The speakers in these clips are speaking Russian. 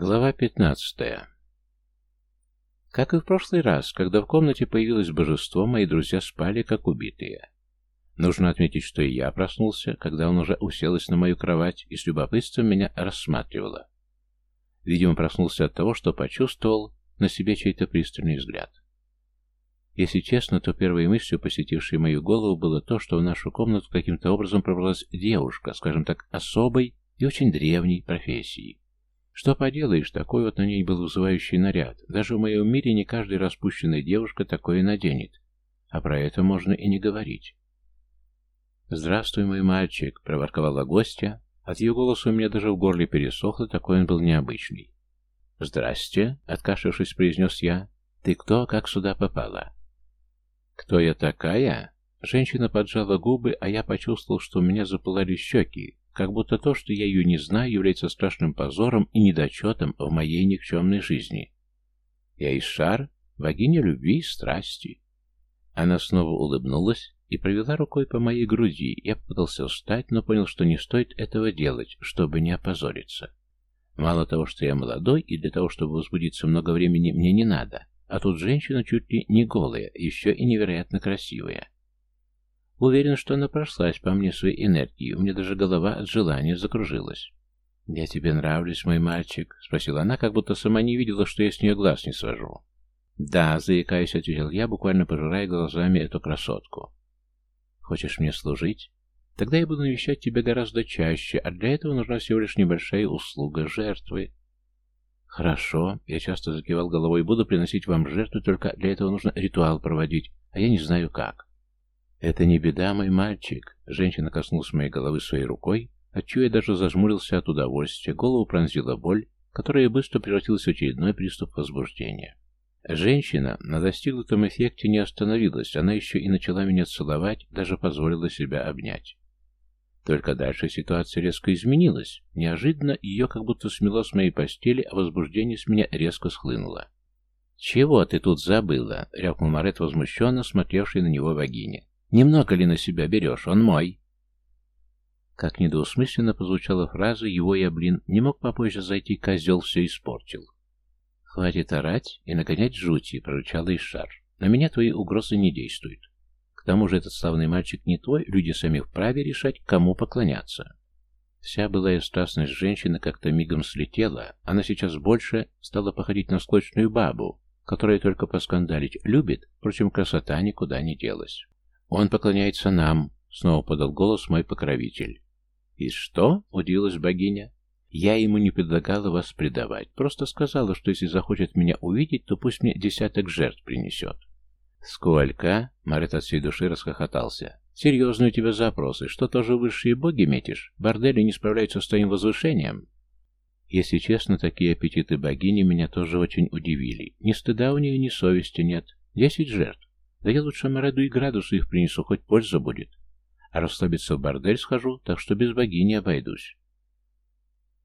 Глава 15. Как и в прошлый раз, когда в комнате появилось божество, мои друзья спали, как убитые. Нужно отметить, что и я проснулся, когда он уже уселась на мою кровать и с любопытством меня рассматривала. Видимо, проснулся от того, что почувствовал на себе чей-то пристальный взгляд. Если честно, то первой мыслью, посетившей мою голову, было то, что в нашу комнату каким-то образом пробралась девушка, скажем так, особой и очень древней профессии. Что поделаешь, такой вот на ней был вызывающий наряд. Даже в моем мире не каждая распущенная девушка такое наденет. А про это можно и не говорить. «Здравствуй, мой мальчик», — проворковала гостья. От ее голоса у меня даже в горле пересохло, такой он был необычный. «Здрасте», — откашлившись, произнес я. «Ты кто, как сюда попала?» «Кто я такая?» Женщина поджала губы, а я почувствовал, что у меня запылали щеки, как будто то, что я ее не знаю, является страшным позором и недочетом в моей никчемной жизни. Я Ишар, богиня любви и страсти. Она снова улыбнулась и провела рукой по моей груди. Я попытался встать, но понял, что не стоит этого делать, чтобы не опозориться. Мало того, что я молодой, и для того, чтобы возбудиться много времени, мне не надо. А тут женщина чуть ли не голая, еще и невероятно красивая. Уверен, что она прошлась по мне своей энергией, у меня даже голова от желания закружилась. «Я тебе нравлюсь, мой мальчик?» — спросила она, как будто сама не видела, что я с нее глаз не свожу. «Да», — заикаясь, ответил я, буквально пожирая глазами эту красотку. «Хочешь мне служить? Тогда я буду навещать тебя гораздо чаще, а для этого нужна всего лишь небольшая услуга жертвы». «Хорошо», — я часто закивал головой, — «буду приносить вам жертву, только для этого нужно ритуал проводить, а я не знаю как». «Это не беда, мой мальчик!» Женщина коснулась моей головы своей рукой, отчего я даже зажмурился от удовольствия, голову пронзила боль, которая быстро превратилась в очередной приступ возбуждения. Женщина на достигнутом эффекте не остановилась, она еще и начала меня целовать, даже позволила себя обнять. Только дальше ситуация резко изменилась. Неожиданно ее как будто смело с моей постели, а возбуждение с меня резко схлынуло. «Чего ты тут забыла?» — рявкнул Марет возмущенно, смотревший на него богиня. Немного ли на себя берешь? Он мой. Как недоусмысленно позвучала фраза «его я, блин, не мог попозже зайти, козел все испортил». «Хватит орать и нагонять жути», — прорычала Ишар. «На меня твои угрозы не действуют. К тому же этот славный мальчик не твой, люди сами вправе решать, кому поклоняться». Вся былая страстность женщины как-то мигом слетела, она сейчас больше стала походить на склочную бабу, которая только поскандалить любит, впрочем, красота никуда не делась. «Он поклоняется нам», — снова подал голос мой покровитель. «И что?» — удивилась богиня. «Я ему не предлагала вас предавать, просто сказала, что если захочет меня увидеть, то пусть мне десяток жертв принесет». «Сколько?» — Марет от всей души расхохотался. «Серьезные у тебя запросы. Что, тоже высшие боги метишь? Бордели не справляются с твоим возвышением?» Если честно, такие аппетиты богини меня тоже очень удивили. Ни стыда у нее, ни совести нет. Десять жертв. Да я лучше Мараду и градусу их принесу, хоть польза будет. А расслабиться в бордель схожу, так что без богини обойдусь.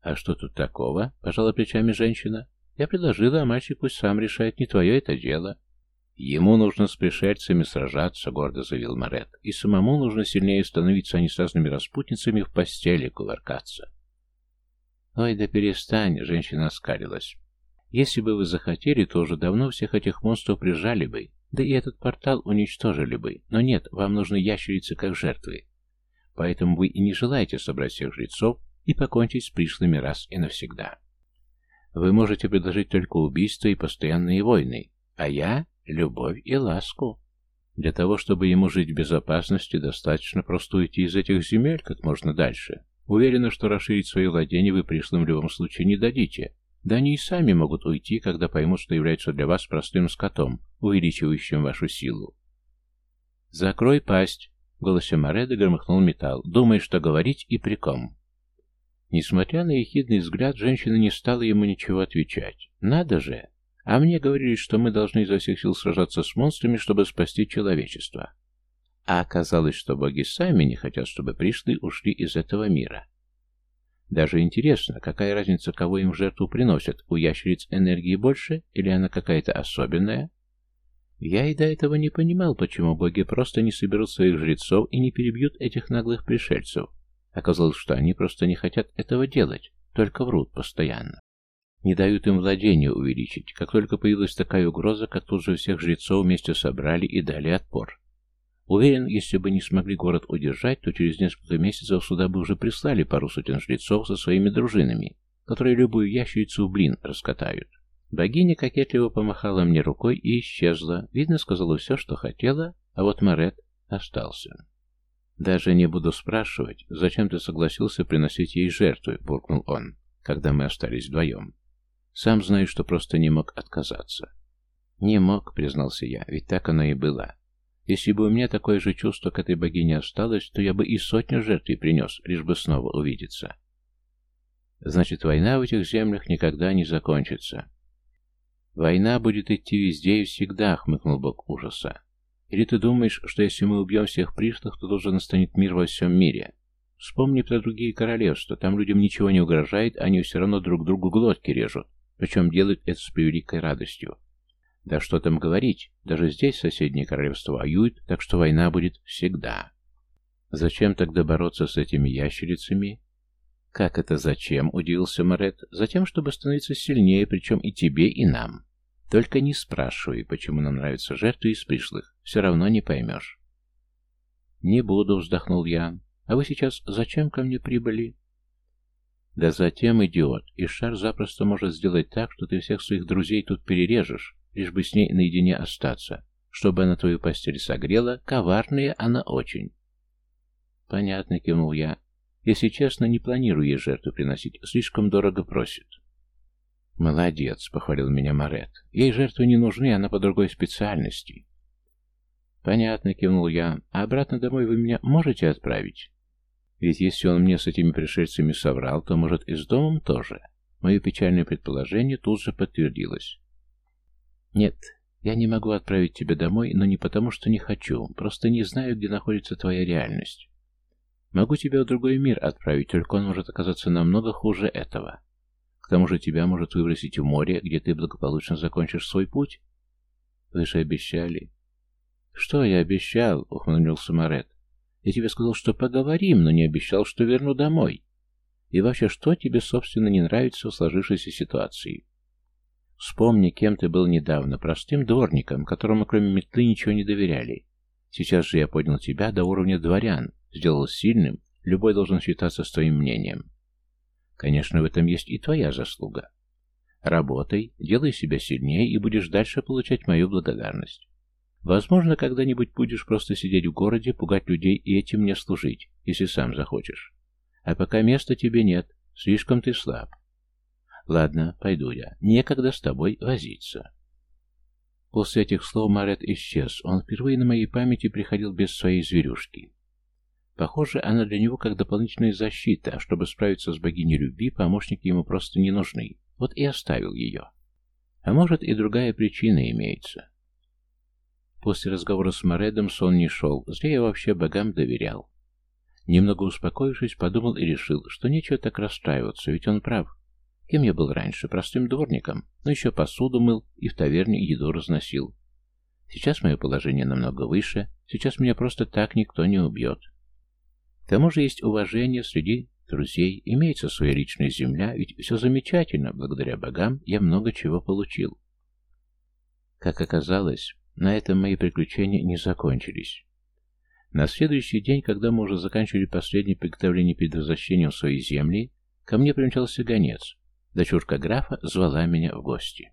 А что тут такого? Пожала плечами женщина. Я предложила, а мальчик пусть сам решает, не твое это дело. Ему нужно с пришельцами сражаться, гордо заявил Марет. И самому нужно сильнее становиться, а не с разными распутницами в постели кувыркаться. Ой, да перестань, женщина оскалилась. Если бы вы захотели, то уже давно всех этих монстров прижали бы, да и этот портал уничтожили бы, но нет, вам нужны ящерицы как жертвы. Поэтому вы и не желаете собрать всех жрецов и покончить с пришлыми раз и навсегда. Вы можете предложить только убийство и постоянные войны, а я — любовь и ласку. Для того, чтобы ему жить в безопасности, достаточно просто уйти из этих земель как можно дальше. Уверена, что расширить свои владения вы пришлым в любом случае не дадите, да они и сами могут уйти, когда поймут, что являются для вас простым скотом, увеличивающим вашу силу. «Закрой пасть!» — в голосе Мореда громыхнул металл. «Думай, что говорить и при ком». Несмотря на ехидный взгляд, женщина не стала ему ничего отвечать. «Надо же! А мне говорили, что мы должны изо всех сил сражаться с монстрами, чтобы спасти человечество. А оказалось, что боги сами не хотят, чтобы пришлые ушли из этого мира. Даже интересно, какая разница, кого им в жертву приносят, у ящериц энергии больше или она какая-то особенная? Я и до этого не понимал, почему боги просто не соберут своих жрецов и не перебьют этих наглых пришельцев. Оказалось, что они просто не хотят этого делать, только врут постоянно. Не дают им владение увеличить. Как только появилась такая угроза, как тут же всех жрецов вместе собрали и дали отпор. Уверен, если бы не смогли город удержать, то через несколько месяцев сюда бы уже прислали пару сотен жрецов со своими дружинами, которые любую ящерицу в блин раскатают. Богиня кокетливо помахала мне рукой и исчезла. Видно, сказала все, что хотела, а вот Марет остался. «Даже не буду спрашивать, зачем ты согласился приносить ей жертвы», — буркнул он, когда мы остались вдвоем. «Сам знаю, что просто не мог отказаться». «Не мог», — признался я, — «ведь так оно и было. Если бы у меня такое же чувство к этой богине осталось, то я бы и сотню жертв принес, лишь бы снова увидеться». «Значит, война в этих землях никогда не закончится». «Война будет идти везде и всегда», — хмыкнул бог ужаса. Или ты думаешь, что если мы убьем всех пришлых, то тоже настанет мир во всем мире? Вспомни про другие королевства. Там людям ничего не угрожает, они все равно друг другу глотки режут. Причем делают это с превеликой радостью. Да что там говорить, даже здесь соседние королевства воюют, так что война будет всегда. Зачем тогда бороться с этими ящерицами? Как это зачем, удивился Морет. Затем, чтобы становиться сильнее, причем и тебе, и нам. Только не спрашивай, почему нам нравятся жертвы из пришлых. Все равно не поймешь. Не буду, вздохнул я. А вы сейчас зачем ко мне прибыли? Да затем, идиот, шар запросто может сделать так, что ты всех своих друзей тут перережешь, лишь бы с ней наедине остаться, чтобы она твою постель согрела, коварная она очень. Понятно, кивнул я. Если честно, не планирую ей жертву приносить, слишком дорого просит. «Молодец», — похвалил меня Марет. «Ей жертвы не нужны, она по другой специальности». «Понятно», — кивнул я. «А обратно домой вы меня можете отправить?» «Ведь если он мне с этими пришельцами соврал, то, может, и с домом тоже?» Мое печальное предположение тут же подтвердилось. «Нет, я не могу отправить тебя домой, но не потому, что не хочу, просто не знаю, где находится твоя реальность. Могу тебя в другой мир отправить, только он может оказаться намного хуже этого. К тому же тебя может выбросить в море, где ты благополучно закончишь свой путь. Вы же обещали. Что я обещал? Ухмыльнулся Марет. Я тебе сказал, что поговорим, но не обещал, что верну домой. И вообще, что тебе, собственно, не нравится в сложившейся ситуации? Вспомни, кем ты был недавно, простым дворником, которому кроме метлы ничего не доверяли. Сейчас же я поднял тебя до уровня дворян, сделал сильным, любой должен считаться с твоим мнением. Конечно, в этом есть и твоя заслуга. Работай, делай себя сильнее и будешь дальше получать мою благодарность. Возможно, когда-нибудь будешь просто сидеть в городе, пугать людей и этим мне служить, если сам захочешь. А пока места тебе нет, слишком ты слаб. Ладно, пойду я. Некогда с тобой возиться. После этих слов Марет исчез. Он впервые на моей памяти приходил без своей зверюшки. Похоже, она для него как дополнительная защита, а чтобы справиться с богиней любви, помощники ему просто не нужны. Вот и оставил ее. А может и другая причина имеется. После разговора с Моредом сон не шел, зря я вообще богам доверял. Немного успокоившись, подумал и решил, что нечего так расстраиваться, ведь он прав. Кем я был раньше? Простым дворником, но еще посуду мыл и в таверне еду разносил. Сейчас мое положение намного выше, сейчас меня просто так никто не убьет. К тому же есть уважение среди друзей, имеется своя личная земля, ведь все замечательно, благодаря богам я много чего получил. Как оказалось, на этом мои приключения не закончились. На следующий день, когда мы уже заканчивали последнее приготовление перед возвращением в свои земли, ко мне примчался гонец. Дочурка графа звала меня в гости.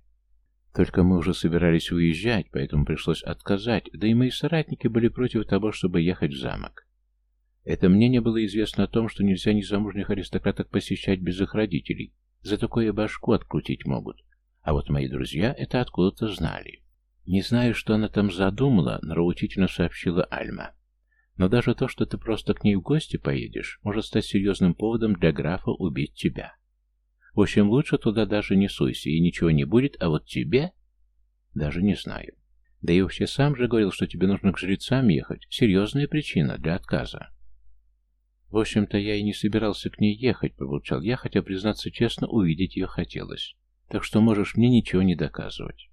Только мы уже собирались уезжать, поэтому пришлось отказать, да и мои соратники были против того, чтобы ехать в замок. Это мнение было известно о том, что нельзя незамужних аристократок посещать без их родителей. За такое башку открутить могут. А вот мои друзья это откуда-то знали. Не знаю, что она там задумала, нравоучительно сообщила Альма. Но даже то, что ты просто к ней в гости поедешь, может стать серьезным поводом для графа убить тебя. В общем, лучше туда даже не суйся, и ничего не будет, а вот тебе... Даже не знаю. Да и вообще сам же говорил, что тебе нужно к жрецам ехать. Серьезная причина для отказа. В общем-то, я и не собирался к ней ехать, пробурчал я, хотя, признаться честно, увидеть ее хотелось. Так что можешь мне ничего не доказывать.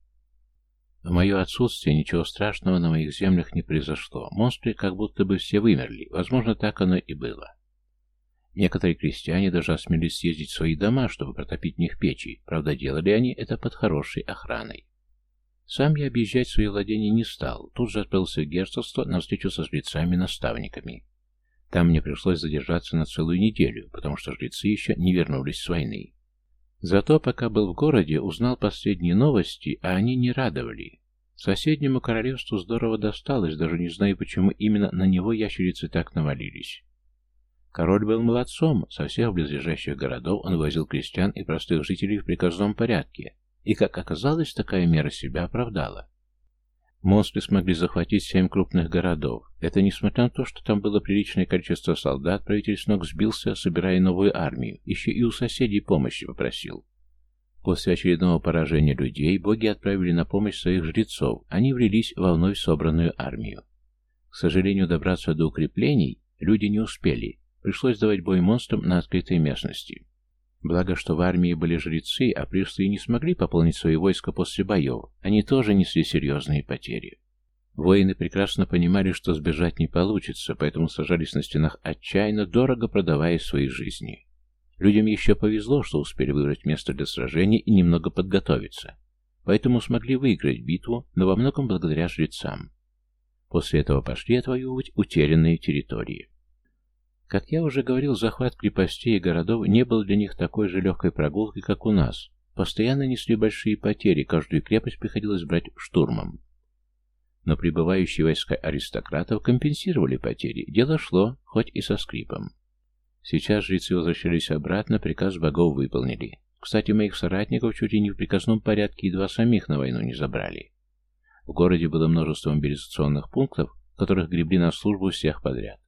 В мое отсутствие ничего страшного на моих землях не произошло. Монстры как будто бы все вымерли. Возможно, так оно и было. Некоторые крестьяне даже осмелились съездить в свои дома, чтобы протопить в них печи. Правда, делали они это под хорошей охраной. Сам я объезжать свои владения не стал. Тут же отправился в герцогство на встречу со жрецами-наставниками. Там мне пришлось задержаться на целую неделю, потому что жрецы еще не вернулись с войны. Зато, пока был в городе, узнал последние новости, а они не радовали. Соседнему королевству здорово досталось, даже не знаю, почему именно на него ящерицы так навалились. Король был молодцом, со всех близлежащих городов он возил крестьян и простых жителей в приказном порядке, и, как оказалось, такая мера себя оправдала. Монстры смогли захватить семь крупных городов. Это несмотря на то, что там было приличное количество солдат, правитель с ног сбился, собирая новую армию, еще и у соседей помощи попросил. После очередного поражения людей боги отправили на помощь своих жрецов, они влились в вновь собранную армию. К сожалению, добраться до укреплений люди не успели, пришлось давать бой монстрам на открытой местности. Благо, что в армии были жрецы, а пришлые не смогли пополнить свои войска после боев. Они тоже несли серьезные потери. Воины прекрасно понимали, что сбежать не получится, поэтому сажались на стенах отчаянно, дорого продавая свои жизни. Людям еще повезло, что успели выбрать место для сражения и немного подготовиться. Поэтому смогли выиграть битву, но во многом благодаря жрецам. После этого пошли отвоевывать утерянные территории. Как я уже говорил, захват крепостей и городов не был для них такой же легкой прогулкой, как у нас. Постоянно несли большие потери, каждую крепость приходилось брать штурмом. Но прибывающие войска аристократов компенсировали потери, дело шло, хоть и со скрипом. Сейчас жрецы возвращались обратно, приказ богов выполнили. Кстати, моих соратников чуть ли не в приказном порядке едва самих на войну не забрали. В городе было множество мобилизационных пунктов, которых гребли на службу всех подряд.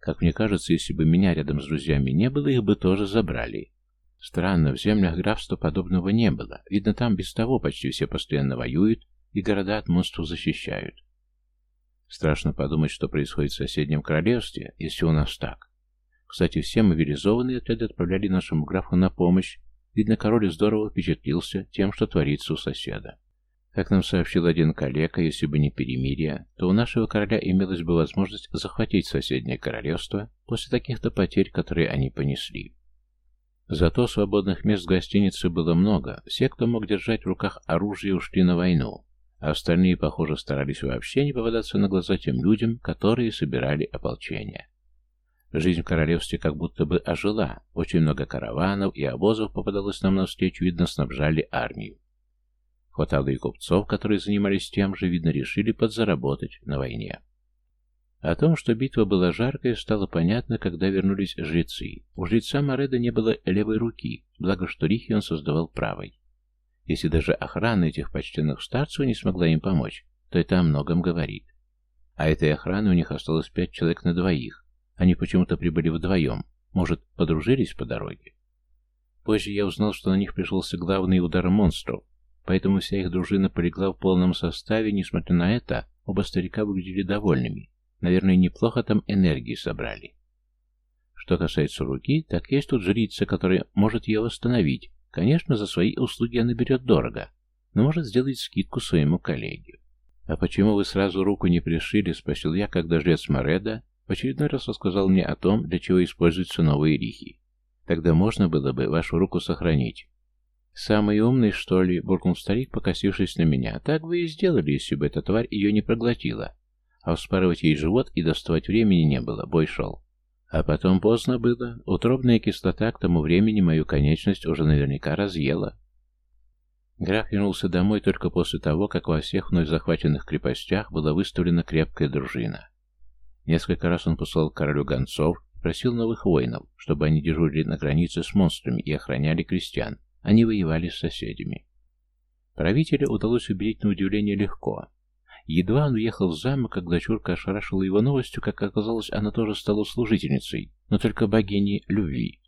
Как мне кажется, если бы меня рядом с друзьями не было, их бы тоже забрали. Странно, в землях графства подобного не было. Видно, там без того почти все постоянно воюют и города от монстров защищают. Страшно подумать, что происходит в соседнем королевстве, если у нас так. Кстати, все мобилизованные отряды отправляли нашему графу на помощь. Видно, король здорово впечатлился тем, что творится у соседа. Как нам сообщил один коллега, если бы не перемирие, то у нашего короля имелась бы возможность захватить соседнее королевство после таких-то потерь, которые они понесли. Зато свободных мест в гостинице было много, все, кто мог держать в руках оружие, ушли на войну, а остальные, похоже, старались вообще не попадаться на глаза тем людям, которые собирали ополчение. Жизнь в королевстве как будто бы ожила, очень много караванов и обозов попадалось нам навстречу, видно, снабжали армию. Хватало и купцов, которые занимались тем же, видно, решили подзаработать на войне. О том, что битва была жаркая, стало понятно, когда вернулись жрецы. У жреца Мореда не было левой руки, благо что рихи он создавал правой. Если даже охрана этих почтенных старцев не смогла им помочь, то это о многом говорит. А этой охраны у них осталось пять человек на двоих. Они почему-то прибыли вдвоем. Может, подружились по дороге? Позже я узнал, что на них пришелся главный удар монстров, Поэтому вся их дружина полегла в полном составе, несмотря на это, оба старика выглядели довольными. Наверное, неплохо там энергии собрали. Что касается руки, так есть тут жрица, которая может ее восстановить. Конечно, за свои услуги она берет дорого, но может сделать скидку своему коллеге. «А почему вы сразу руку не пришили?» — спросил я, когда жрец Мореда в очередной раз рассказал мне о том, для чего используются новые рихи. Тогда можно было бы вашу руку сохранить. «Самый умный, что ли?» — буркнул старик, покосившись на меня. «Так бы и сделали, если бы эта тварь ее не проглотила. А вспарывать ей живот и доставать времени не было, бой шел. А потом поздно было. Утробная кислота к тому времени мою конечность уже наверняка разъела». Граф вернулся домой только после того, как во всех вновь захваченных крепостях была выставлена крепкая дружина. Несколько раз он послал королю гонцов просил новых воинов, чтобы они дежурили на границе с монстрами и охраняли крестьян, они воевали с соседями. Правителя удалось убедить на удивление легко. Едва он уехал в замок, как дочурка ошарашила его новостью, как оказалось, она тоже стала служительницей, но только богиней любви.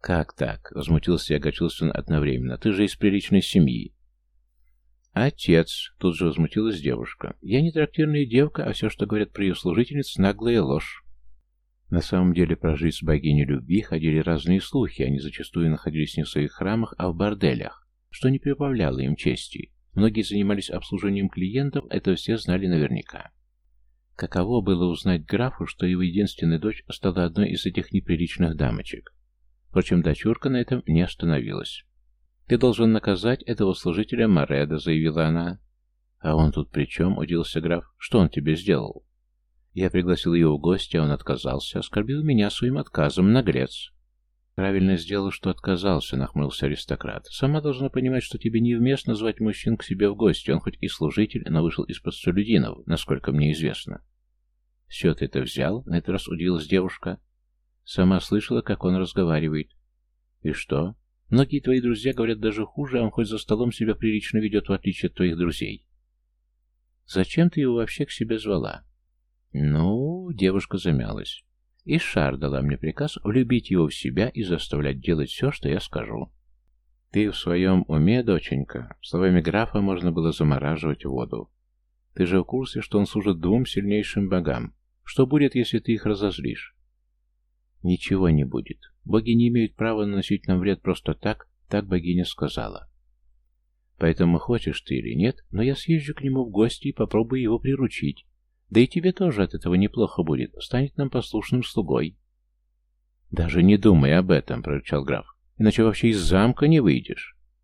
«Как так?» — возмутился и огорчился одновременно. «Ты же из приличной семьи». «Отец!» — тут же возмутилась девушка. «Я не трактирная девка, а все, что говорят про ее служительниц, наглая ложь. На самом деле про жизнь с богиней любви ходили разные слухи, они зачастую находились не в своих храмах, а в борделях, что не прибавляло им чести. Многие занимались обслуживанием клиентов, это все знали наверняка. Каково было узнать графу, что его единственная дочь стала одной из этих неприличных дамочек? Впрочем, дочурка на этом не остановилась. «Ты должен наказать этого служителя Мореда», — заявила она. «А он тут при чем?» — удивился граф. «Что он тебе сделал?» Я пригласил его в гости, а он отказался, оскорбил меня своим отказом, наглец. «Правильно сделал, что отказался», — нахмурился аристократ. «Сама должна понимать, что тебе невместно звать мужчин к себе в гости. Он хоть и служитель, но вышел из простолюдинов, насколько мне известно». «Все ты это взял?» — на этот раз удивилась девушка. Сама слышала, как он разговаривает. «И что? Многие твои друзья говорят даже хуже, а он хоть за столом себя прилично ведет, в отличие от твоих друзей». «Зачем ты его вообще к себе звала?» «Ну...» — девушка замялась. И Шар дала мне приказ влюбить его в себя и заставлять делать все, что я скажу. Ты в своем уме, доченька? Словами графа можно было замораживать воду. Ты же в курсе, что он служит двум сильнейшим богам. Что будет, если ты их разозлишь? Ничего не будет. Боги не имеют права наносить нам вред просто так, так богиня сказала. Поэтому хочешь ты или нет, но я съезжу к нему в гости и попробую его приручить, да и тебе тоже от этого неплохо будет. Станет нам послушным слугой. Даже не думай об этом, прорычал граф. Иначе вообще из замка не выйдешь.